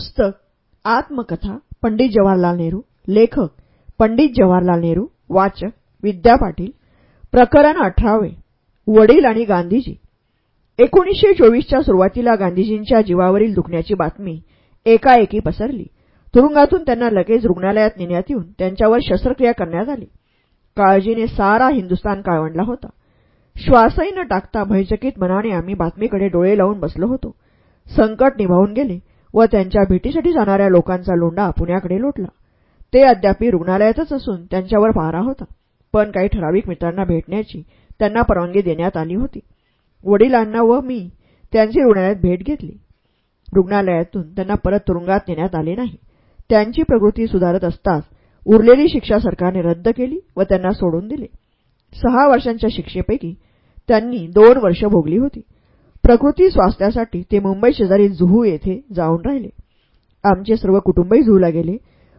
पुस्तक आत्मकथा पंडित जवाहरलाल नेहरू लेखक पंडित जवाहरलाल नेहरू वाचक विद्या पाटील प्रकरण अठरावे वडील आणि गांधीजी. एकोणीसशे चोवीसच्या सुरुवातीला गांधीजींच्या जीवावरील दुखण्याची बातमी एकाएकी पसरली. तुरुंगातून त्यांना लगेच रुग्णालयात नेण्यात येऊन त्यांच्यावर शस्त्रक्रिया करण्यात आली. काळजीने सारा हिंदुस्तान काळवंडला होता. श्वासही न टाकता भयचकित मनाने आम्ही बातमीकडे डोळे लावून बसलो होतो. संकट निभावून गेले. व त्यांच्या भेटीसाठी जाणाऱ्या लोकांचा लोंडा पुण्याकडे लोटला. ते अद्यापी रुग्णालयातच असून त्यांच्यावर पहारा होता. पण काही ठराविक मित्रांना भेटण्याची त्यांना परवानगी देण्यात आली होती. वडिलांना व मी त्यांची रुग्णालयात भेट घेतली. रुग्णालयातून त्यांना परत तुरुंगात नेण्यात आले नाही. त्यांची प्रकृती सुधारत असताच उरलेली शिक्षा सरकारने रद्द केली व त्यांना सोडून दिले. सहा वर्षांच्या शिक्षेपैकी त्यांनी दोन वर्ष भोगली होती. प्रकृती स्वास्थ्यासाठी ते मुंबई शेजारी जुहू येथे जाऊन राहिले. आमचे सर्व कुटुंबही जुहूला गेले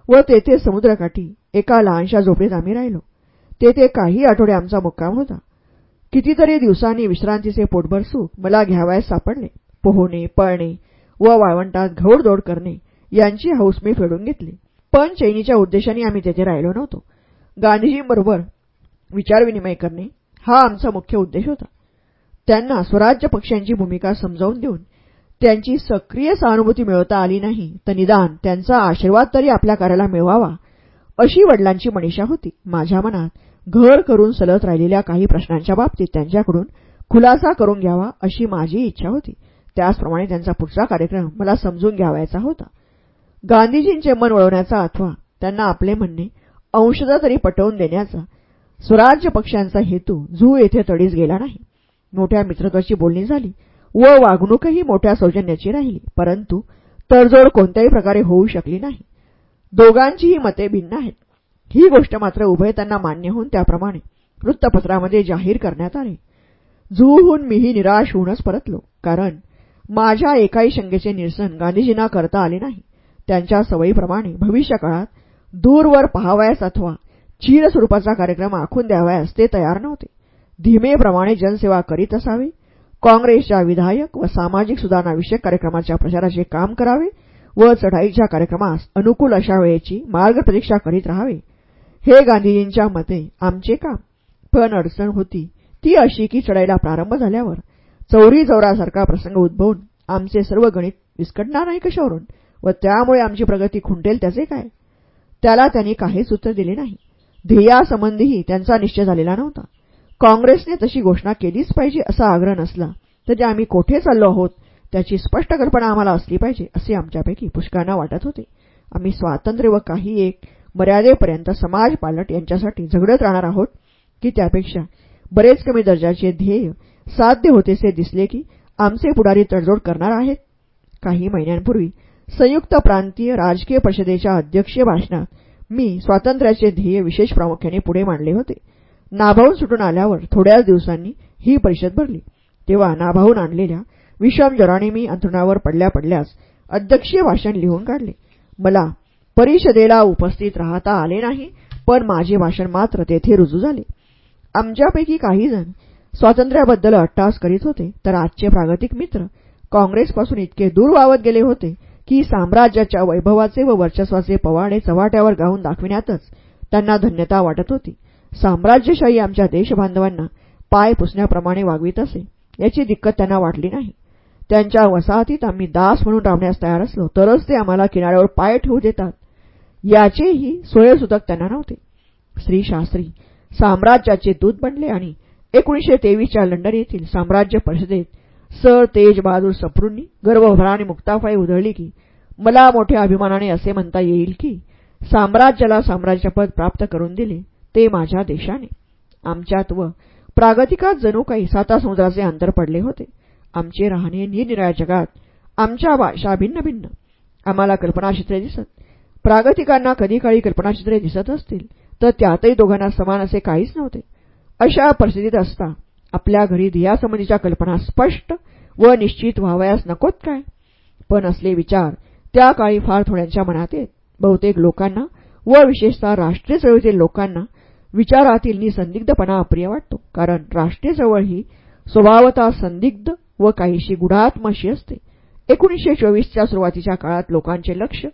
व तेथे समुद्रकाठी एका लहानशा झोपडीत आम्ही राहिलो. तेथे काही आठवडे आमचा मुक्काम होता. कितीतरी दिवसांनी विश्रांतीचे पोटभर सुख मला घ्यावयास सापडले. पोहणे पळणे व वाळवंटात घौडदौड करणे यांची हौस मी फेडून घेतली. पण चैनीच्या उद्देशाने आम्ही तेथे राहिलो नव्हतो. गांधीजींबरोबर विचारविनिमय करणे हा आमचा मुख्य उद्देश होता. त्यांना स्वराज्य पक्षांची भूमिका समजावून देऊन त्यांची सक्रिय सहानुभूती मिळवता आली नाही तर निदान त्यांचा आशीर्वाद तरी आपल्या कार्याला मिळवावा अशी वडिलांची मनीषा होती. माझ्या मनात घर करून सलत राहिलेल्या काही प्रश्नांच्या बाबतीत त्यांच्याकडून खुलासा करून घ्यावा अशी माझी इच्छा होती. त्याचप्रमाणे त्यांचा पुढचा कार्यक्रम मला समजून घ्यावायचा होता. गांधीजींचे मन वळवण्याचा अथवा त्यांना आपले म्हणणे अंशदा तरी पटवून देण्याचा स्वराज्य पक्षांचा हेतू झू येथे तडीस गेला नाही. मोठ्या मित्रत्वाची बोलणी झाली. व वागणूकही मोठ्या सौजन्याची राहिली. परंतु तडजोड कोणत्याही प्रकारे होऊ शकली नाही. दोघांचीही मते भिन्न आहेत. ही गोष्ट मात्र उभय त्यांना मान्य होऊन त्याप्रमाणे वृत्तपत्रामध्ये जाहीर करण्यात आले. झूहून मीही निराश होऊनच परतलो. कारण माझ्या एकाही शंकेचे निरसन गांधीजींना करता आले नाही. त्यांच्या सवयीप्रमाणे भविष्यकाळात दूरवर पहावयास अथवा चीर स्वरूपाचा कार्यक्रम आखून द्यावयास ते तयार नव्हते. धीमेप्रमाणे जनसेवा करीत असावे. काँग्रेसच्या विधायक व सामाजिक सुधारणाविषयक कार्यक्रमाच्या प्रचाराचे काम करावे व चढाईच्या कार्यक्रमास अनुकूल अशा वेळेची मार्गप्रतीक्षा करीत राहावे. हे गांधीजींच्या मते आमचे काम. पण अडचण होती. ती अशी की चढाईला प्रारंभ झाल्यावर चौरी चौरासारखा प्रसंग उद्भवून आमचे सर्व गणित विस्कटणार नाही कशावरून व त्यामुळे आमची प्रगती खुंटेल त्याचे काय? त्याला त्यांनी काहीच उत्तर दिले नाही. ध्येयासंबंधीही त्यांचा निश्चय झालेला नव्हता. काँग्रेसने तशी घोषणा केलीच पाहिजे असा आग्रह नसला तरी आम्ही कोठे चाललो आहोत त्याची स्पष्ट कल्पना आम्हाला असली पाहिजे असे आमच्यापैकी पुष्कळांना वाटत होते. आम्ही स्वातंत्र्य व काही एक मर्यादेपर्यंत समाज पालट यांच्यासाठी झगडत राहणार आहोत की त्यापेक्षा बरेच कमी दर्जाचे ध्येय साध्य होतेसे दिसले की आमचे पुढारी तडजोड करणार आहेत. काही महिन्यांपूर्वी संयुक्त प्रांतीय राजकीय परिषदेच्या अध्यक्षीय भाषणात मी स्वातंत्र्याचे ध्येय विशेष प्रामुख्याने पुढे मांडले होते. नाभावून सुटून आल्यावर थोड्याच दिवसांनी ही परिषद भरली. तेव्हा नाभावून आणलेल्या विषमज्वराने मी अंथरुणावर पडल्या पडल्यास अध्यक्षीय भाषण लिहून काढले. मला परिषदेला उपस्थित राहता आले नाही पण माझे भाषण मात्र तेथे रुजू झाले. आमच्यापैकी काहीजण स्वातंत्र्याबद्दल अट्टास करीत होते तर आजचे प्रागतिक मित्र काँग्रेसपासून इतके दूर वावत गेले होते की साम्राज्याच्या वैभवाचे व वर्चस्वाचे पवाडे चव्हाट्यावर गाऊन दाखविण्यातच त्यांना धन्यता वाटत होती. साम्राज्यशाही आमच्या देशबांधवांना पाय पुसण्याप्रमाणे वागवीत असे याची दिक्कत त्यांना वाटली नाही. त्यांच्या वसाहतीत आम्ही दास म्हणून राहण्यास तयार असलो तरच ते आम्हाला किनाऱ्यावर पाय ठेवू देतात. याचेही सोयसुतक त्यांना नव्हते. श्री शास्त्री साम्राज्याचे दूत बनले आणि एकोणीशे तेवीसच्या लंडन येथील साम्राज्य परिषदेत सर तेज बहादूर सप्रूंनी गर्वभराने मुक्ताफाई उधळली की मला मोठ्या अभिमानाने असे म्हणता येईल की साम्राज्याला साम्राज्यपद प्राप्त करून दिले ते माझ्या देशाने. आमच्यात व प्रागतिकात जणू काही साता समुद्राचे अंतर पडले होते. आमचे राहणे निरनिराळ्या जगात आमच्या भाषा भिन्न भिन्न. आम्हाला कल्पनाचित्रे दिसत. प्रागतिकांना कधीकाळी कल्पनाचित्रे दिसत असतील तर त्यातही दोघांना समान असे काहीच नव्हते. अशा परिस्थितीत असता आपल्या घरी ध्येयासंबंधीच्या कल्पना स्पष्ट व निश्चित व्हावयास नकोत काय? पण असले विचार त्या काळी फार थोड्यांच्या मनात येत. बहुतेक लोकांना व विशेषतः राष्ट्रीय चळवळीतील लोकांना विचारातील निसंदिग्धपणा अप्रिय वाटतो. कारण राष्ट्रीय चळवळ ही स्वभावता संदिग्ध व काहीशी गुढात्मशी असते. एकोणीसशे चोवीसच्या सुरुवातीच्या काळात लोकांचे लक्ष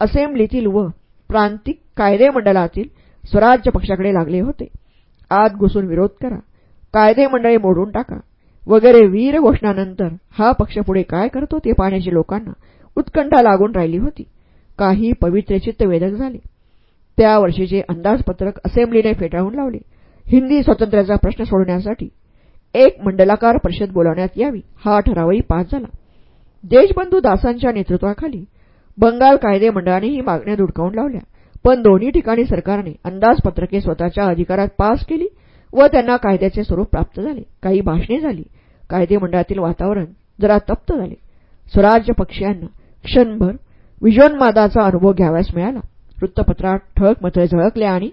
असेंब्लीतील व प्रांतिक कायदेमंडळातील स्वराज्य पक्षाकडे लागले होते. आत घुसून विरोध करा. कायदेमंडळे मोडून टाका. वगैरे वीर घोषणानंतर हा पक्ष पुढे काय करतो ते पाहण्याची लोकांना उत्कंठा लागून राहिली होती. काही पवित्रचित्त चित्तवेदक झाले. त्या वर्षीचे अंदाजपत्रक असेंब्लीने फेटाळून लावले. हिंदी स्वातंत्र्याचा प्रश्न सोडवण्यासाठी एक मंडलाकार परिषद बोलावण्यात यावी हा ठरावही पास झाला. देशबंधू दासांच्या नेतृत्वाखाली बंगाल कायदे मंडळाने ही मागण्या धुडकावून लावल्या पण दोन्ही ठिकाणी सरकारने अंदाजपत्रके स्वतःच्या अधिकारात पास केली व त्यांना कायद्याचे स्वरूप प्राप्त झाले. काही भाषणे झाली. कायदे मंडळातील वातावरण जरा तप्त झाले. स्वराज्य पक्षीयांना क्षणभर विजोन्मादाचा अनुभव घ्याव्यास मिळाला. वृत्तपत्रात ठळक मथळे झळकले आणि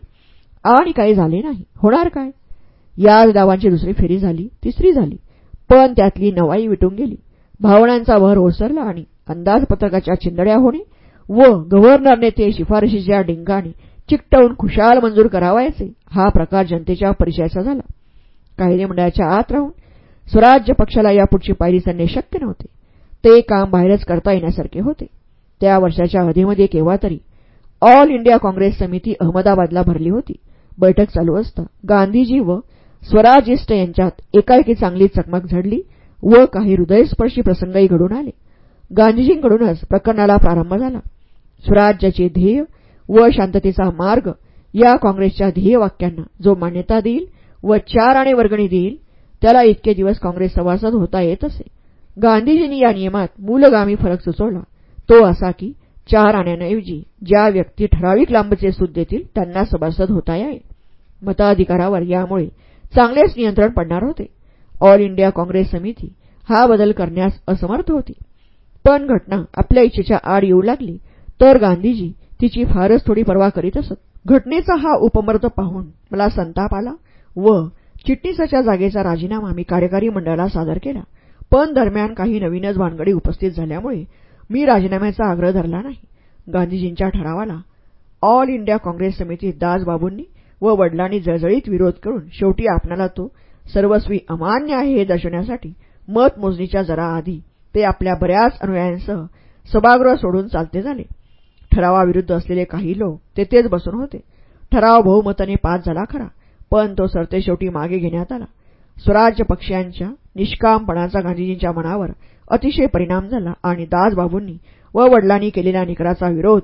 आणि काही झाले नाही. होणार काय? याच डावांची दुसरी फेरी झाली तिसरी झाली. पण त्यातली नवाई विटून गेली. भावनांचा भर ओसरला आणि अंदाजपत्रकाच्या चिंदड्या होणे व गव्हर्नरने ते शिफारशीच्या डिंगाने चिकटवून खुशाल मंजूर करावायचे हा प्रकार जनतेच्या परिचयाचा झाला. कायदे मंडळाच्या आत राहून स्वराज्य पक्षाला यापुढची पायरी चढणे शक्य नव्हते. ते काम बाहेरच करता येण्यासारखे होते. त्या वर्षाच्या अधीमध्ये केव्हा तरी ऑल इंडिया काँग्रेस समिती अहमदाबादला भरली होती. बैठक चालू असता गांधीजी व स्वराजिस्ट यांच्यात एकाएकी चांगली चकमक झडली व काही हृदयस्पर्शी प्रसंगही घडून आले. गांधीजींकडूनच प्रकरणाला प्रारंभ झाला. स्वराज्याचे ध्येय व शांततेचा मार्ग या काँग्रेसच्या ध्येयवाक्यांना जो मान्यता देईल व चार आणि वर्गणी देईल त्याला इतके दिवस काँग्रेस सभासद होता येत असे. गांधीजींनी या नियमात मूलगामी फरक सुचवला. तो असा की चार आण्याऐवजी ज्या व्यक्ती ठराविक लांबचे सूत देतील त्यांना सभासद होता येईल मताधिकारावर यामुळे चांगलेच नियंत्रण पडणार होते. ऑल इंडिया काँग्रेस समिती हा बदल करण्यास असमर्थ होती. पण घटना आपल्या इच्छेच्या आड येऊ लागली तर गांधीजी तिची फारच थोडी पर्वा करीत असत. घटनेचा हा उपमर्द पाहून मला संताप आला व चिटणीसाच्या जागेचा राजीनामा मी कार्यकारी मंडळाला सादर केला. पण दरम्यान काही नवीनच भानगडी उपस्थित झाल्यामुळे मी राजीनाम्याचा आग्रह धरला नाही. गांधीजींच्या ठरावाला ऑल इंडिया काँग्रेस समितीत दासबाबूंनी व वडिलांनी जळजळीत विरोध करून शेवटी आपणाला तो सर्वस्वी अमान्य आहे हे दर्शवण्यासाठी मतमोजणीच्या जरा आधी ते आपल्या बऱ्याच अनुयायांसह सभागृह सोडून चालते झाले. ठरावाविरुद्ध असलेले काही लोक तेथेच बसून होते. ठराव बहुमताने पास झाला खरा पण तो सरते शेवटी मागे घेण्यात आला. स्वराज्य पक्षांच्या निष्कामपणाचा गांधीजींच्या मनावर अतिशय परिणाम झाला आणि दासबाबूंनी व वडिलांनी केलेल्या निकराचा विरोध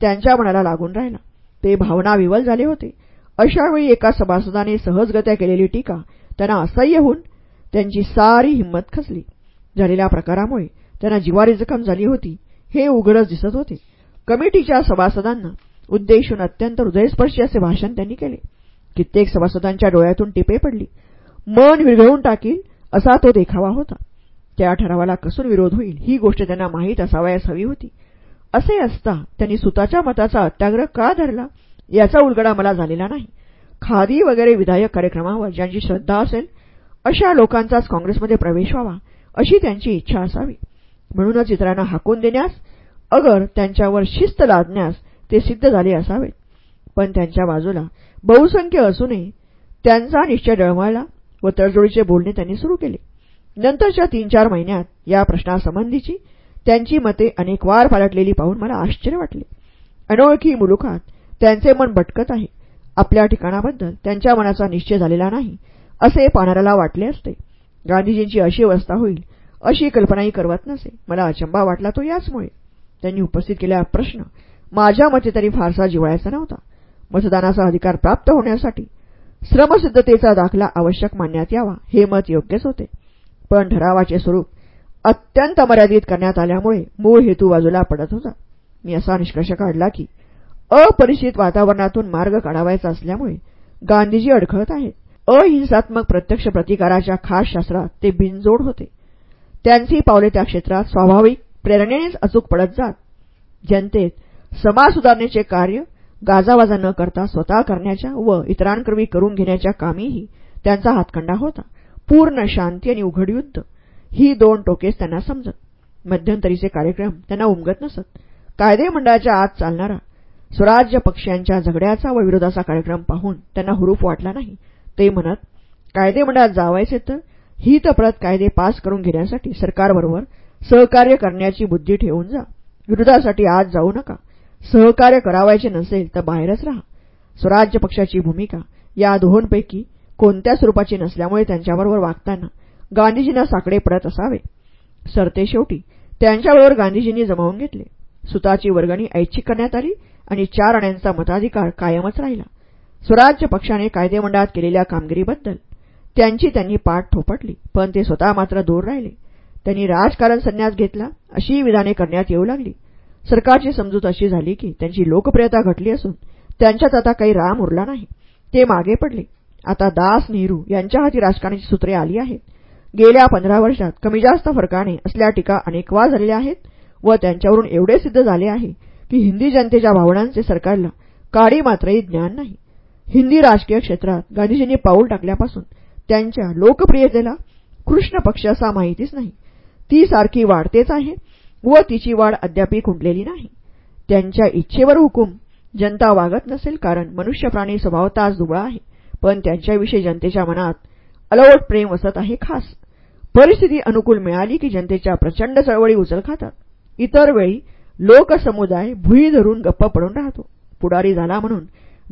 त्यांच्या मनाला लागून राहिला. ते भावना विवल झाले होते. अशावेळी एका सभासदाने सहजगत्या केलेली टीका त्यांना असह्य होऊन त्यांची सारी हिंमत खचली. झालेल्या प्रकारामुळे त्यांना जिवारी जखम झाली होती. हे उघडच दिसत होते. कमिटीच्या सभासदांना उद्देशून अत्यंत हृदयस्पर्शी असे भाषण त्यांनी केले. कित्येक सभासदांच्या डोळ्यातून टिपे पडली. मन विरघळून टाकील असा तो देखावा होता. त्या ठरावाला कसून विरोध होईल ही गोष्ट त्यांना माहीत असावयास हवी होती. असे असता त्यांनी सुताच्या मताचा अत्याग्रह का धरला याचा उलगडा मला झालेला नाही. खादी वगैरे विधायक कार्यक्रमावर ज्यांची श्रद्धा असेल अशा लोकांचाच काँग्रेसमध्ये प्रवेश व्हावा अशी त्यांची इच्छा असावी. म्हणूनच इतरांना हाकून देण्यास अगर त्यांच्यावर शिस्त लादण्यास ते सिद्ध झाले असावेत. पण त्यांच्या बाजूला बहुसंख्य असूनही त्यांचा निश्चय डळमळला व तडजोडीचे बोलणे त्यांनी सुरू केले. नंतरच्या तीन चार महिन्यात या प्रश्नासंबंधीची त्यांची मते अनेक वार पालटलेली पाहून मला आश्चर्य वाटले. अनोळखी मुलुखात त्यांचे मन भटकत आहे. आपल्या ठिकाणाबद्दल त्यांच्या मनाचा निश्चय झालेला नाही असे पाणाऱ्याला वाटले असते. गांधीजींची अशी अवस्था होईल अशी कल्पनाही करवत नसे. मला अचंबा वाटला तो याचमुळे. त्यांनी उपस्थित केलेला प्रश्न माझ्या मते तरी फारसा जिवाळ्याचा नव्हता. मतदानाचा अधिकार प्राप्त होण्यासाठी श्रमसिद्धतेचा दाखला आवश्यक मानण्यात यावा हे मत योग्यच होते. पण ठरावाचे स्वरूप अत्यंत मर्यादित करण्यात आल्यामुळे मूळ हेतू बाजूला पडत होता. मी असा निष्कर्ष काढला की अपरिचित वातावरणातून मार्ग काढावायचा असल्यामुळे गांधीजी अडखळत आहेत. अहिंसात्मक प्रत्यक्ष प्रतिकाराच्या खास शास्त्रात ते बिनजोड होते. त्यांची पावले त्या क्षेत्रात स्वाभाविक प्रेरणेनेच अचूक पडत जात. जनतेत समाज सुधारणेचे कार्य गाजावाजा न करता स्वतः करण्याच्या व इतरांकरवी करून घेण्याच्या कामीही त्यांचा हातखंडा होता. पूर्ण शांती आणि उघड युद्ध. ही दोन टोकेच त्यांना समजत. मध्यंतरीचे कार्यक्रम त्यांना उमगत नसत. कायदे मंडळाच्या आत चालणारा स्वराज्य पक्षांच्या झगड्याचा व विरोधाचा कार्यक्रम पाहून त्यांना हुरूप वाटला नाही. ते म्हणत कायदे मंडळात जावायचे तर हितप्रत कायदे पास करून घेण्यासाठी सरकारबरोबर सहकार्य करण्याची बुद्धी ठेवून जा. विरोधासाठी आज जाऊ नका. सहकार्य करावायचे नसेल तर बाहेरच राहा. स्वराज्य पक्षाची भूमिका या दोहोंपैकी कोणत्या स्वरूपाची नसल्यामुळे त्यांच्याबरोबर वागताना गांधीजींना साकडे पडत असावे. सरते शेवटी त्यांच्याबरोबर गांधीजींनी जमावून घेतले. सुताची वर्गणी ऐच्छिक करण्यात आली आणि चार आण्यांचा मताधिकार कायमच राहिला. स्वराज्य पक्षाने कायदेमंडळात केलेल्या कामगिरीबद्दल त्यांची त्यांनी पाठ थोपटली पण ते स्वतः मात्र दूर राहिले. त्यांनी राजकारण संन्यास घेतला अशी विधाने करण्यात येऊ लागली. सरकारची समजूत अशी झाली की त्यांची लोकप्रियता घटली असून त्यांच्यात आता काही राम उरला नाही. ते मागे पडले. आता दास नेहरू यांच्या हाती राजकारणाची सूत्रे आली आहेत. गेल्या पंधरा वर्षात कमी जास्त फरकाने असल्या टीका अनेकवा झालेल्या आहेत व त्यांच्यावरून एवढे सिद्ध झाले आहे की हिंदी जनतेच्या भावनांचे सरकारला काडी मात्रही ज्ञान नाही. हिंदी राजकीय क्षेत्रात गांधीजींनी पाऊल टाकल्यापासून त्यांच्या लोकप्रियतेला कृष्ण पक्ष असा माहितीच नाही. ती सारखी वाढतेच आहे व तिची वाढ अद्यापही खुंटलेली नाही. त्यांच्या इच्छेवर हुकूम जनता वागत नसेल कारण मनुष्य प्राणी स्वभावताच दुबळा आहे. पण त्यांच्याविषयी जनतेच्या मनात अलवट प्रेम वसत आहे खास. परिस्थिती अनुकूल मिळाली की जनतेच्या प्रचंड चळवळी उचल खातात. इतर वेळी लोकसमुदाय भुई धरून गप्प पडून राहतो. पुढारी झाला म्हणून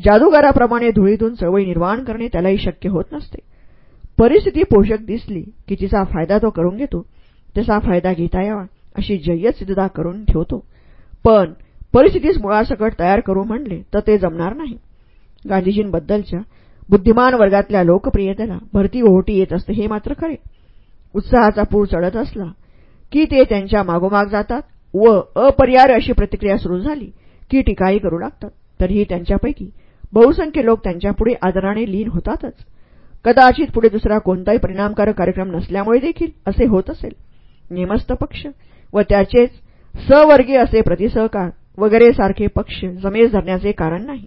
जादूगाराप्रमाणे धुळीतून चळवळी निर्माण करणे त्यालाही शक्य होत नसते. परिस्थिती पोषक दिसली की तिचा फायदा तो करून घेतो. तसा फायदा घेता यावा अशी जय्यत सिद्धता करून ठेवतो. पण परिस्थितीस मुळासकट तयार करू म्हणले तर ते जमणार नाही. गांधीजींबद्दलच्या बुद्धिमान वर्गातल्या लोकप्रियतेला भरती ओहोटी येत असते हे मात्र खरे. उत्साहाचा पूर चढत असला की ते त्यांच्या मागोमाग जातात व अपरिहार्य अशी प्रतिक्रिया सुरू झाली की टीकाही करू लागतात. तरीही त्यांच्यापैकी बहुसंख्य लोक त्यांच्यापुढे आदराने लीन होतातच. कदाचित पुढे दुसरा कोणताही परिणामकारक कार्यक्रम नसल्यामुळे देखील असे होत असेल. नेमस्त पक्ष व त्याचेच सवर्गीय असे प्रतिसहकार वगैरे सारखे पक्ष जमेस धरण्याचे कारण नाही.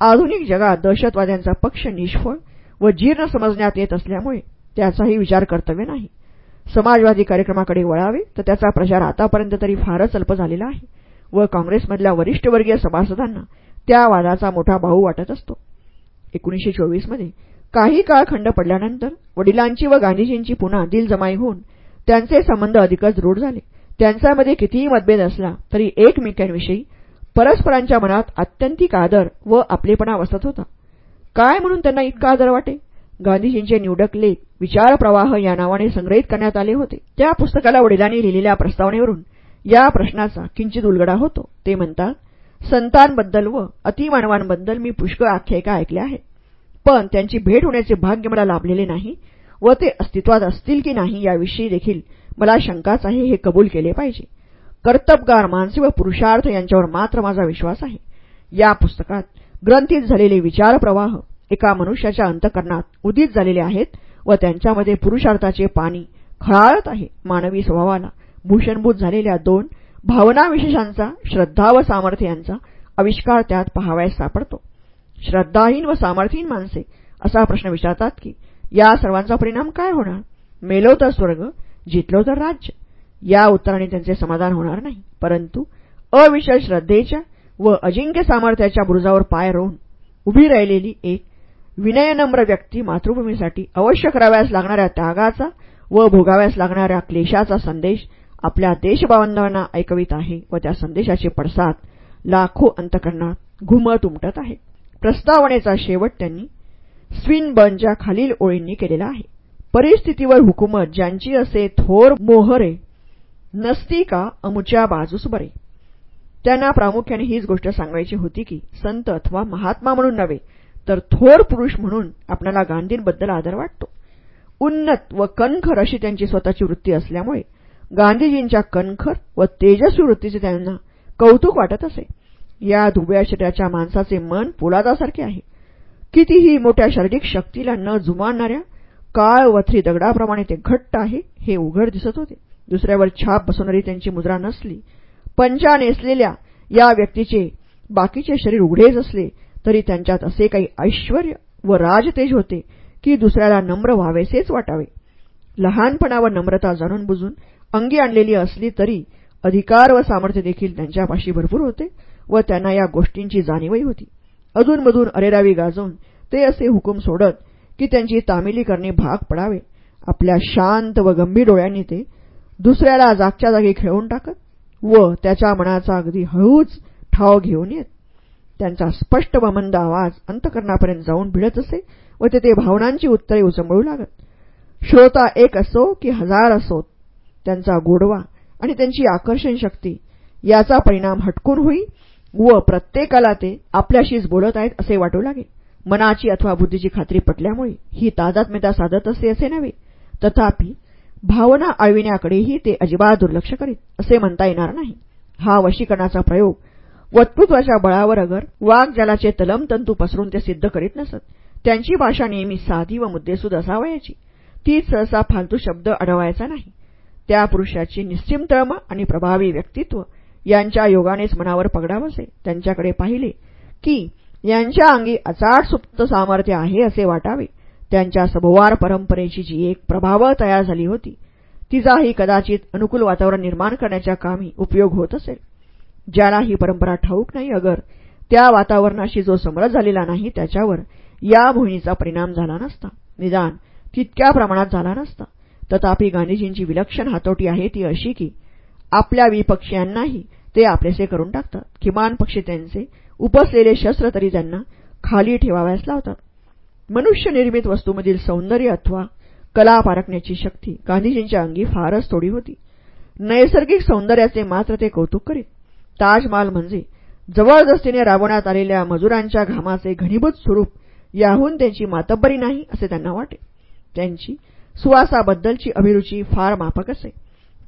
आधुनिक जगात दहशतवाद्यांचा पक्ष निष्फळ व जीर्ण समजण्यात येत असल्यामुळे त्याचाही विचार कर्तव्य नाही. समाजवादी कार्यक्रमाकडे वळावे तर त्याचा प्रचार आतापर्यंत तरी फारच अल्प झालेला आहे व काँग्रेसमधल्या वरिष्ठवर्गीय सभासदांना त्या वादाचा मोठा भाऊ वाटत असतो. एकोणीशे चोवीसमध्ये काही काळ खंड पडल्यानंतर वडिलांची व गांधीजींची पुन्हा दिलजमाई होऊन त्यांचे संबंध अधिकच दृढ झाले. त्यांच्यामध्ये कितीही मतभेद असला तरी एकमेकांविषयी परस्परांच्या मनात अत्यंतिक आदर व आपलेपणा वसत होता. काय म्हणून त्यांना इतका आदर वाटे? गांधीजींचे निवडक लेख विचारप्रवाह या नावाने संग्रहित करण्यात आले होते. त्या पुस्तकाला वडिलांनी लिहिलेल्या प्रस्तावनेवरून या प्रश्नाचा किंचित उलगडा होतो. ते म्हणतात संतांबद्दल व अतिमानवांबद्दल मी पुष्कळ आख्यायिका ऐकल्या आहेत. पण त्यांची भेट होण्याचे भाग्य मला लाभलेले नाही व ते अस्तित्वात असतील की नाही याविषयी देखील मला शंकाच आहे हे कबूल केले पाहिजे. कर्तबगार माणसे व पुरुषार्थ यांच्यावर मात्र माझा विश्वास आहे. या पुस्तकात ग्रंथित झालेले विचारप्रवाह एका मनुष्याच्या अंतकरणात उदित झालेले आहेत व त्यांच्यामध्ये पुरुषार्थाचे पाणी खळाळत आहे. मानवी स्वभावाला भूषणभूत झालेल्या दोन भावनाविशेषांचा श्रद्धा व सामर्थ्य यांचा आविष्कार त्यात पहावयास सापडतो. श्रद्धाहीन व सामर्थ्यहीन माणसे असा प्रश्न विचारतात की या सर्वांचा परिणाम काय होणार? मेलो तर स्वर्ग जितलो तर राज्य. या उत्तराने त्यांचे समाधान होणार नाही. परंतु अविशेष श्रद्धेच्या व अजिंक्य सामर्थ्याच्या बुरुजावर पाय रोवून उभी राहिलेली एक विनयनम्र व्यक्ती मातृभूमीसाठी अवश्य कराव्यास लागणाऱ्या त्यागाचा व भोगाव्यास लागणाऱ्या क्लेशाचा संदेश आपल्या देशबांधवांना ऐकवित आहे व त्या संदेशाचे पडसाद लाखो अंतकरणात घुमत उमटत आहे. प्रस्तावनेचा शेवट त्यांनी स्विनबर्नच्या खालील ओळींनी केलेला आहे. परिस्थितीवर हुकूमत ज्यांची असे थोर मोहरे नसती का अमुच्या बाजूस बरे? त्यांना प्रामुख्याने हीच गोष्ट सांगायची होती की संत अथवा महात्मा म्हणून नव्हे तर थोर पुरुष म्हणून आपल्याला गांधींबद्दल आदर वाटतो. उन्नत व कणखर अशी त्यांची स्वतःची वृत्ती असल्यामुळे गांधीजींच्या कणखर व तेजस्वी वृत्तीचे त्यांना कौतुक वाटत असे. या दुबळ्या शरीराच्या माणसाचे मन पोलादासारखे आहे. कितीही मोठ्या शारीरिक शक्तीला न जुमानणाऱ्या काळ वथरी दगडाप्रमाणे ते घट्ट आहे हे उघड दिसत होते. दुसऱ्यावर छाप बसवणारी त्यांची मुद्रा नसली पंचा नेसलेल्या या व्यक्तीचे बाकीचे शरीर उघडेच असले तरी त्यांच्यात असे काही ऐश्वर व राजतेज होते की दुसऱ्याला नम्र व्हावेसेच वाटावे. लहानपणावर नम्रता जाणून बुजून अंगी आणलेली असली तरी अधिकार व सामर्थ्य देखील त्यांच्यापाशी भरपूर होते व त्यांना या गोष्टींची जाणीवही होती. अधूनमधून अरेरावी गाजवून ते असे हुकूम सोडत की त्यांची तामिली करणे भाग पडावे. आपल्या शांत व गंभीर डोळ्यांनी ते दुसऱ्याला जागच्या जागी खेळून टाकत व त्याच्या मनाचा अगदी हळूच ठाव घेऊन येत. त्यांचा स्पष्ट व मंद आवाज अंतकरणापर्यंत जाऊन भिडत असे व तेथे भावनांची उत्तरे उचंबळू लागत. श्रोता एक असो की हजार असोत त्यांचा गोडवा आणि त्यांची आकर्षण शक्ती याचा परिणाम हटकून होई व प्रत्येकाला ते आपल्याशीच बोलत आहेत असे वाटू लागे. मनाची अथवा बुद्धीची खात्री पटल्यामुळे ही तादात्म्यता साधत असते असे नव्हे. तथापि भावना आळविण्याकडेही ते अजिबात दुर्लक्ष करीत असे म्हणता येणार नाही. हा वशीकरणाचा प्रयोग वक्तृत्वाच्या बळावर अगर वाघजालाचे तलमतंतू पसरून ते सिद्ध करीत नसत त्यांची भाषा नेहमी साधी व मुद्देसूद असावयाची. ती सहसा फालतू शब्द अडवायचा नाही. त्या पुरुषाची निश्चिमतळम आणि प्रभावी व्यक्तित्व यांच्या योगानेच मनावर पगडा बसे त्यांच्याकडे पाहिले की यांच्या अंगी अचाट सुप्त सामर्थ्य आहे असे वाटावे. त्यांच्या सभोवार परंपरेची जी एक प्रभाव तयार झाली होती तिचाही कदाचित अनुकूल वातावरण निर्माण करण्याच्या कामी उपयोग होत असेल. ज्याला ही परंपरा ठाऊक नाही अगर त्या वातावरणाशी जो समरस झालेला नाही त्याच्यावर या मोहिनीचा परिणाम झाला नसता. निदान तितक्या प्रमाणात झाला नसता. तथापि गांधीजींची विलक्षण हातोटी आहे ती अशी की आपल्या विपक्षीयांनाही ते आपलेसे करून टाकतात. किमान पक्षी त्यांचे उपसलेले शस्त्र तरी त्यांना खाली ठेवाव्यास लावतात. मनुष्य निर्मित वस्तूमधील सौंदर्य अथवा कला पारखण्याची शक्ती गांधीजींच्या अंगी फारच थोडी होती. नैसर्गिक सौंदर्याचे मात्र ते कौतुक करीत. ताजमहाल म्हणजे जबरदस्तीने राबवण्यात आलेल्या मजुरांच्या घामाचे घनीभूत स्वरूप याहून त्यांची मातब्बरी नाही असे त्यांना वाटे. त्यांची सुवासाबद्दलची अभिरुची फार माफक असे.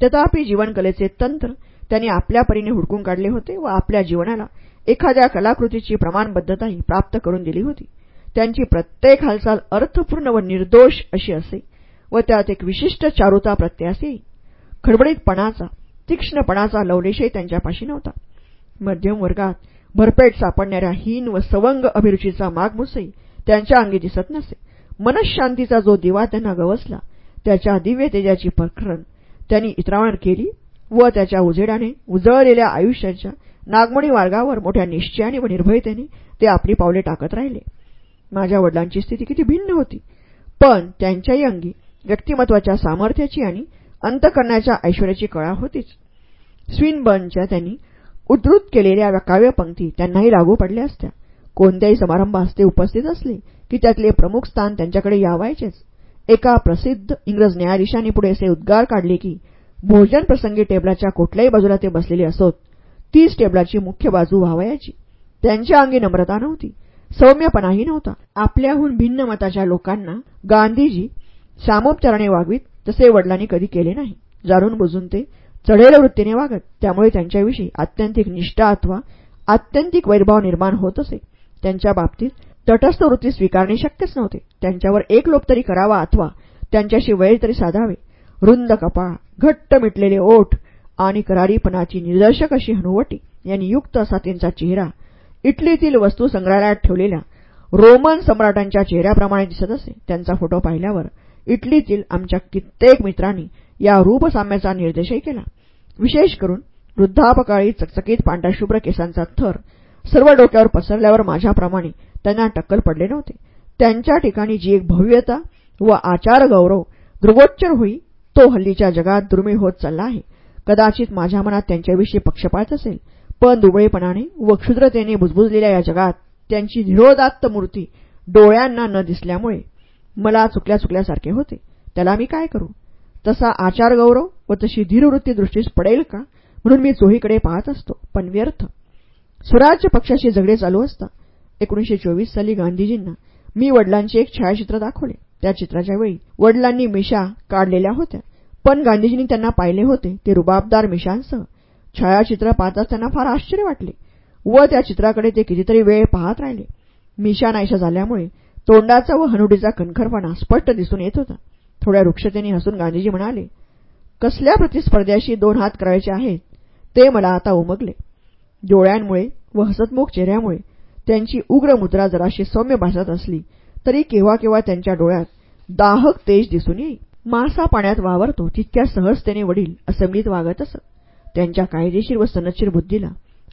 तथापि जीवनकलेचे तंत्र त्यांनी आपल्या परीने हुडकून काढले होते व आपल्या जीवनाला एखाद्या कलाकृतीची प्रमाणबद्धताही प्राप्त करून दिली होती. त्यांची प्रत्येक हालचाल अर्थपूर्ण व निर्दोष अशी असे. व त्यात एक विशिष्ट चारुता प्रत्यासी खडबडीतपणाचा तीक्ष्णपणाचा लवलेशही त्यांच्यापाशी नव्हता. मध्यम वर्गात भरपेट सापडणाऱ्या हीन व सवंग अभिरुचीचा मागमुसही त्यांच्या अंगी दिसत नसे. मनशांतीचा जो दिवा त्यांना गवसला त्याच्या दिव्य तेजाची प्रकरण त्यांनी इतरावण केली व त्याच्या उजेडाने उजळलेल्या आयुष्याच्या नागमणी मार्गावर मोठ्या निश्चयाने व निर्भयतेने ते आपली पावले टाकत राहिले. माझ्या वडिलांची स्थिती किती भिन्न होती. पण त्यांच्याही अंगी व्यक्तिमत्वाच्या सामर्थ्याची आणि अंतकरणाच्या ऐश्वर्याची कळा होतीच. स्विनबर्नच्या त्यांनी उद्धृत केलेल्या काव्यपंक्ती त्यांनाही लागू पडल्या असत्या. कोणत्याही समारंभास ते उपस्थित असले की त्यातले प्रमुख स्थान त्यांच्याकडे यावायचेच. एका प्रसिद्ध इंग्रज न्यायाधीशांनी पुढे असे उद्गार काढले की भोजन प्रसंगी टेबलाच्या कुठल्याही बाजूला ते बसलेले असोत तीच टेबलाची मुख्य बाजू व्हावयाची. त्यांच्या अंगी नम्रता नव्हती. सौम्यपणाही नव्हता. आपल्याहून भिन्न मताच्या लोकांना गांधीजी सामोपचाराने वागवीत तसे वडिलांनी कधी केले नाही. जाणून बुजून ते चढेल वृत्तीने वागत त्यामुळे त्यांच्याविषयी आत्यंतिक निष्ठा अथवा आत्यंतिक वैरभाव निर्माण होत असे. त्यांच्या बाबतीत तटस्थ वृत्ती स्वीकारणे शक्यच नव्हते. त्यांच्यावर एक लोप तरी करावा अथवा त्यांच्याशी वैर तरी साधावे. रुंद कपाळ घट्ट मिटलेले ओठ आणि करारीपणाची निदर्शक अशी हनुवटी यांनी युक्त असा त्यांचा चेहरा इटलीतील वस्तू संग्रहालयात ठेवलेल्या रोमन सम्राटांच्या चेहऱ्याप्रमाणे दिसत असे. त्यांचा फोटो पाहिल्यावर इटलीतील आमच्या कित्येक मित्रांनी या रूपसाम्याचा निर्देशही केला. विशेष करून वृद्धापकाळी चकचकीत पांढराशुभ्र केसांचा थर सर्व डोक्यावर पसरल्यावर माझ्याप्रमाणे त्यांना टक्कल पडले नव्हते. त्यांच्या ठिकाणी जी एक भव्यता व आचार गौरव दृगोच्चर होई तो हल्लीच्या जगात दुर्मिळ होत चालला आहे. कदाचित माझ्या मनात त्यांच्याविषयी पक्षपात असेल. पण दुबळेपणाने व क्षुद्रतेने बुजबुजलेल्या या जगात त्यांची निरोदात्त मूर्ती डोळ्यांना न दिसल्यामुळे मला चुकल्या चुकल्यासारखे होते. त्याला मी काय करू? तसा आचार गौरव व तशी धीरवृत्ती दृष्टीस पडेल का? म्हणून मी चोहीकडे पाहत असतो पण व्यर्थ. स्वराज्य पक्षाशी झगडे चालू असता एकोणीशे चोवीस साली गांधीजींना मी वडिलांचे एक छायाचित्र दाखवले. त्या चित्राच्या वेळी वडिलांनी मिशा काढलेल्या होत्या पण गांधीजींनी त्यांना पाहिले होते ते रुबाबदार मिशांसह छायाचित्र पाहताच त्यांना फार आश्चर्य वाटले व त्या चित्राकडे ते कितीतरी वेळ पाहत राहिले. मिशा नाहीशा झाल्यामुळे तोंडाचा व हनुडीचा कणखरपणा स्पष्ट दिसून येत होता. थोड्या वृक्षतेने हसून गांधीजी म्हणाले कसल्या प्रतिस्पर्ध्याशी दोन हात करायचे आहेत? ते मला आता उमगले. डोळ्यांमुळे व हसतमुख चेहऱ्यामुळे त्यांची उग्र मुद्रा जराशी सौम्य भासत असली तरी केव्हा केव्हा त्यांच्या डोळ्यात दाहक तेज दिसून येई. मासा पाण्यात वावरतो तितक्या सहजतेने वडील असेंब्लीत वागत असत. त्यांच्या कायदेशीर व सनदशीर बुद्धीला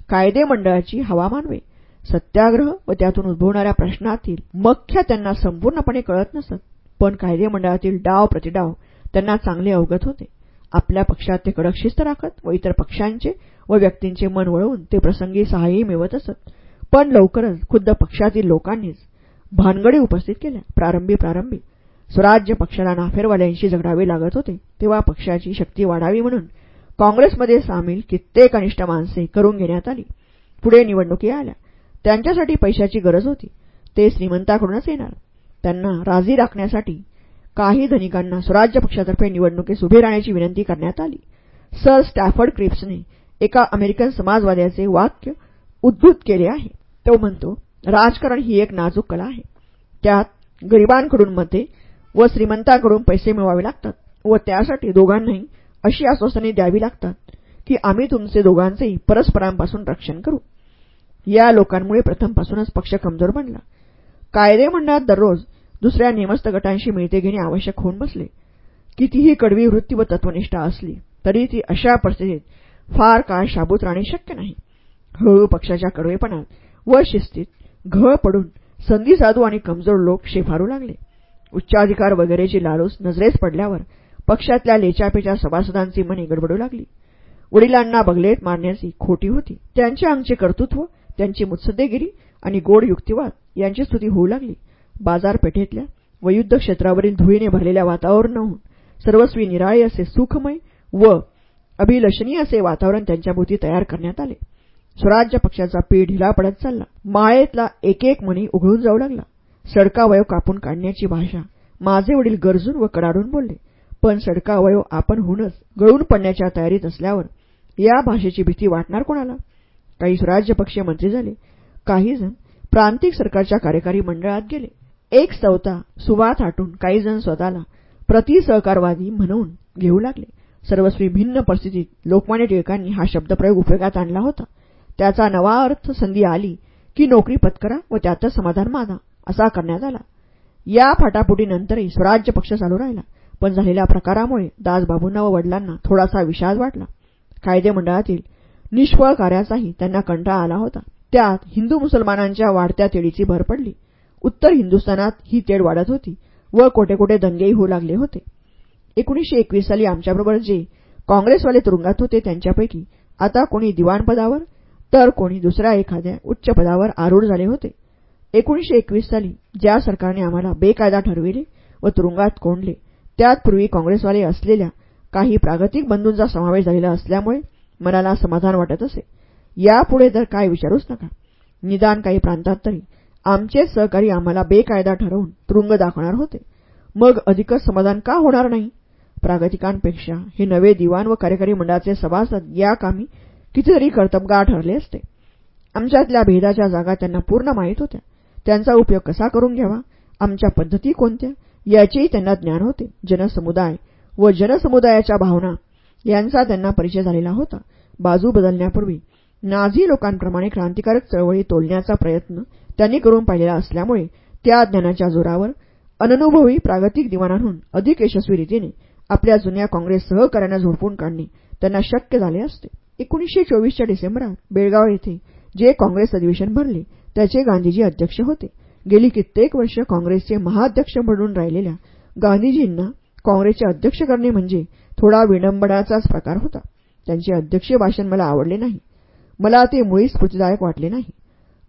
कायदे मंडळाची हवा मानवे. सत्याग्रह व त्यातून उद्भवणाऱ्या प्रश्नातील मख्या त्यांना संपूर्णपणे कळत नसत. पण कायदे मंडळातील डाव प्रतिडाव त्यांना चांगले अवगत होते. आपल्या पक्षात ते कडक शिस्त राखत व इतर पक्षांचे व व्यक्तींचे मन वळवून ते प्रसंगी सहाय्यही मिळवत असत. पण लवकरच खुद्द पक्षातील लोकांनीच भानगडी उपस्थित केल्या. प्रारंभी प्रारंभी स्वराज्य पक्षाला नाफेरवाल्यांशी झगडावे लागत होते. तेव्हा पक्षाची शक्ती वाढावी म्हणून काँग्रेसमध्ये सामील कित्येक अनिष्ट माणसे करून घेण्यात आली. पुढे निवडणुकी आल्या. त्यांच्यासाठी पैशाची गरज होती. ते श्रीमंताकडूनच येणार. त्यांना राजी राखण्यासाठी काही धनिकांना स्वराज्य पक्षातर्फे निवडणुकीस उभे राहण्याची विनंती करण्यात आली. सर स्टॅफर्ड क्रिप्सने एका अमेरिकन समाजवाद्याचे वाक्य उद्भूत केले आहे. तो म्हणतो राजकारण ही एक नाजूक कला आहे. त्यात गरिबांकडून मते व श्रीमंतांकडून पैसे मिळवावे लागतात व त्यासाठी दोघांनाही अशी आश्वासने द्यावी लागतात की आम्ही तुमचे दोघांचेही परस्परांपासून रक्षण करू. या लोकांमुळे प्रथमपासूनच पक्ष कमजोर बनला. कायदे मंडळात दररोज दुसऱ्या नेमस्त गटांशी मिळते घेणे आवश्यक होऊन बसले. कितीही कडवी वृत्ती व तत्वनिष्ठा असली तरी ती अशा परिस्थितीत फार काळ शाबूत राहणे शक्य नाही. हळूहळू पक्षाच्या कडवेपणात व शिस्तीत घळ पडून संधी साधू आणि कमजोर लोक शेफारू लागले. उच्चाधिकार वगैरेची लालूस नजरेस पडल्यावर पक्षातल्या लेचापेच्या सभासदांची मने गडबडू लागली. वडिलांना बगलेत मारण्याची खोटी होती. त्यांचे आमचे कर्तृत्व त्यांची मुत्सद्देगिरी आणि गोड युक्तिवाद यांची स्तुती होऊ लागली. बाजारपेठेतल्या व युद्ध क्षेत्रावरील धुळीने भरलेल्या वातावरणाहून सर्वस्वी निराळे असे सुखमय व अभिलषणीय असे वातावरण त्यांच्याभोवती तयार करण्यात आले. स्वराज्य पक्षाचा पीठ ढिला पडत चालला. माळेतला एक एक मणी उघळून जाऊ लागला. सडकावयव कापून काढण्याची भाषा माझे वडील गरजून व कडाडून बोलले. पण सडकावयव आपण होऊनच गळून पडण्याच्या तयारीत असल्यावर या भाषेची भीती वाटणार कोणाला? काही स्वराज्यपक्षीय मंत्री झाले. काही जण प्रांतिक सरकारच्या कार्यकारी मंडळात गेले. एक सवता सुवात हाटून काही जण स्वतःला प्रतिसहकारवादी म्हणून घेऊ लागले. सर्वस्वी भिन्न परिस्थितीत लोकमान्य टिळकांनी हा शब्दप्रयोग उपयोगात आणला होता. त्याचा नवा अर्थ संधी आली की नोकरी पत्करा व त्यातच समाधान माना असा करण्यात आला. या फाटाफुटीनंतरही स्वराज्य पक्ष चालू राहिला. पण झालेल्या प्रकारामुळे दासबाबूंना व वडिलांना थोडासा विषाद वाटला. कायदे मंडळातील निष्फळ कार्याचाही त्यांना कंटाळा आला होता. त्यात हिंदू मुसलमानांच्या वाढत्या तेडीची भर पडली. उत्तर हिंदुस्थानात ही तेढ वाढत होती व कोठे कोठे दंगेही होऊ लागले होते. एकोणीशे एकवीस साली आमच्याबरोबर जे काँग्रेसवाले तुरुंगात होते त्यांच्यापैकी आता कोणी दिवाणपदावर तर कोणी दुसऱ्या एखाद्या उच्च पदावर आरूढ झाले होते. एकोणीशे एकवीस साली ज्या सरकारने आम्हाला बेकायदा ठरविले व तुरुंगात कोंडले त्यात पूर्वी काँग्रेसवाले असलेल्या काही प्रागतिक बंधूंचा समावेश झालेला असल्यामुळे मनाला समाधान वाटत असे. यापुढे तर काय विचारूच नका. निदान काही प्रांतात तरी आमचेच सहकारी आम्हाला बेकायदा ठरवून तुरुंग दाखवणार होते. मग अधिकच समाधान का होणार नाही? प्रागतिकांपेक्षा हे नवे दिवाण व कार्यकारी मंडळाचे सभासद या कामी कितीतरी कर्तबगार ठरले असते. आमच्यातल्या भेदाच्या जागा त्यांना पूर्ण माहीत होत्या. त्यांचा उपयोग कसा करून घ्यावा? आमच्या पद्धती कोणत्या? याचेही त्यांना ज्ञान होते. जनसमुदाय व जनसमुदायाच्या भावना यांचा त्यांना परिचय झालेला होता. बाजू बदलण्यापूर्वी नाझी लोकांप्रमाणे क्रांतिकारक चळवळी तोलण्याचा प्रयत्न त्यांनी करून पाहिलेला असल्यामुळे त्या ज्ञानाच्या जोरावर अननुभवी प्रागतिक दिवाणांहून अधिक यशस्वी रीतीने आपल्या जुन्या काँग्रेस सहकार्यांना झोडपून काढणे त्यांना शक्य झाले असते. एकोणीसशे चोवीसच्या डिसेंबरात बेळगाव येथे जे काँग्रेस अधिवेशन भरले त्याचे गांधीजी अध्यक्ष होते. गेली कित्येक वर्ष काँग्रेसचे महाध्यक्ष म्हणून राहिलेल्या गांधीजींना काँग्रेसचे अध्यक्ष करणे म्हणजे थोडा विडंबनाचाच प्रकार होता. त्यांचे अध्यक्षीय भाषण मला आवडले नाही. मला ते मुळीच स्फूर्तीदायक वाटले नाही.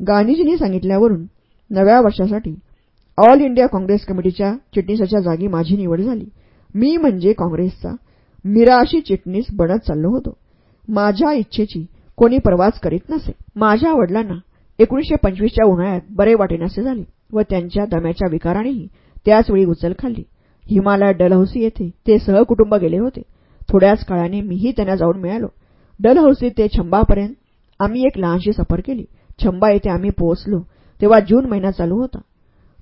गांधीजींनी सांगितल्यावरून नव्या वर्षासाठी ऑल इंडिया काँग्रेस कमिटीच्या चिटणीसाच्या जागी माझी निवड झाली. मी म्हणजे काँग्रेसचा मिराशी चिटणीस बनत चाललो होतो. माझ्या इच्छेची कोणी परवाच करीत नसे. माझ्या वडिलांना एकोणीशे पंचवीसच्या उन्हाळ्यात बरे वाटेनासे झाले व त्यांच्या दम्याच्या विकारानेही त्याचवेळी उचल खाल्ली. हिमालयात डलहौसी येथे ते सहकुटुंब गेले होते. थोड्याच काळाने मीही त्यांना जाऊन मिळालो. डलहौसी ते छंबापर्यंत आम्ही एक लहानशी सफर केली. छंबा येथे आम्ही पोहोचलो तेव्हा जून महिना चालू होता.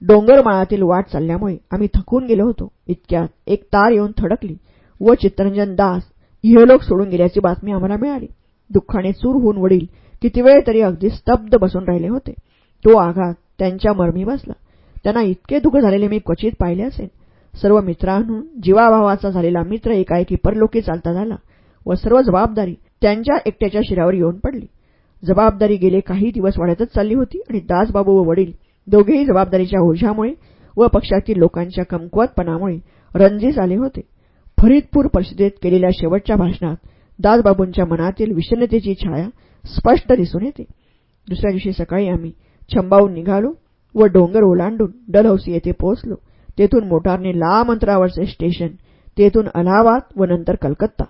डोंगरमाळातील वाट चालल्यामुळे आम्ही थकून गेलो होतो. इतक्यात एक तार येऊन थडकली व चित्तरंजन दास इहलोक सोडून गेल्याची बातमी आम्हाला मिळाली. दुःखाने चूर होऊन वडील किती वेळ तरी अगदी स्तब्ध बसून राहिले होते. तो आघात त्यांच्या मर्मी बसला. त्यांना इतके दुःख झालेले मी क्वचित पाहिले असेल. सर्व मित्रांहून जीवाभावाचा झालेला मित्र एकाएकी परलोकी चालता झाला व सर्व जबाबदारी त्यांच्या एकट्याच्या शिरावर येऊन पडली. जबाबदारी गेले काही दिवस वाढतच चालली होती आणि दासबाबू व वडील दोघेही जबाबदारीच्या ओझ्यामुळे व पक्षातील लोकांच्या कमकुवतपणामुळे रंजीस आले होते. फरीदपूर परिषदेत केलेल्या शेवटच्या भाषणात दासबाबूंच्या मनातील विषन्नतेची छाया स्पष्ट दिसून येते. दुसऱ्या दिवशी सकाळी आम्ही छंबाहून निघालो व डोंगर ओलांडून डलहौसी येथे पोहोचलो. तेथून मोटारने लांब अंतरावरचे स्टेशन तेथून अलाहाबाद व नंतर कलकत्ता.